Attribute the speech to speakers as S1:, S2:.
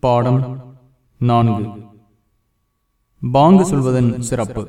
S1: பாடம் நான்கு. பாங்கு சொல்வதன் சிறப்பு.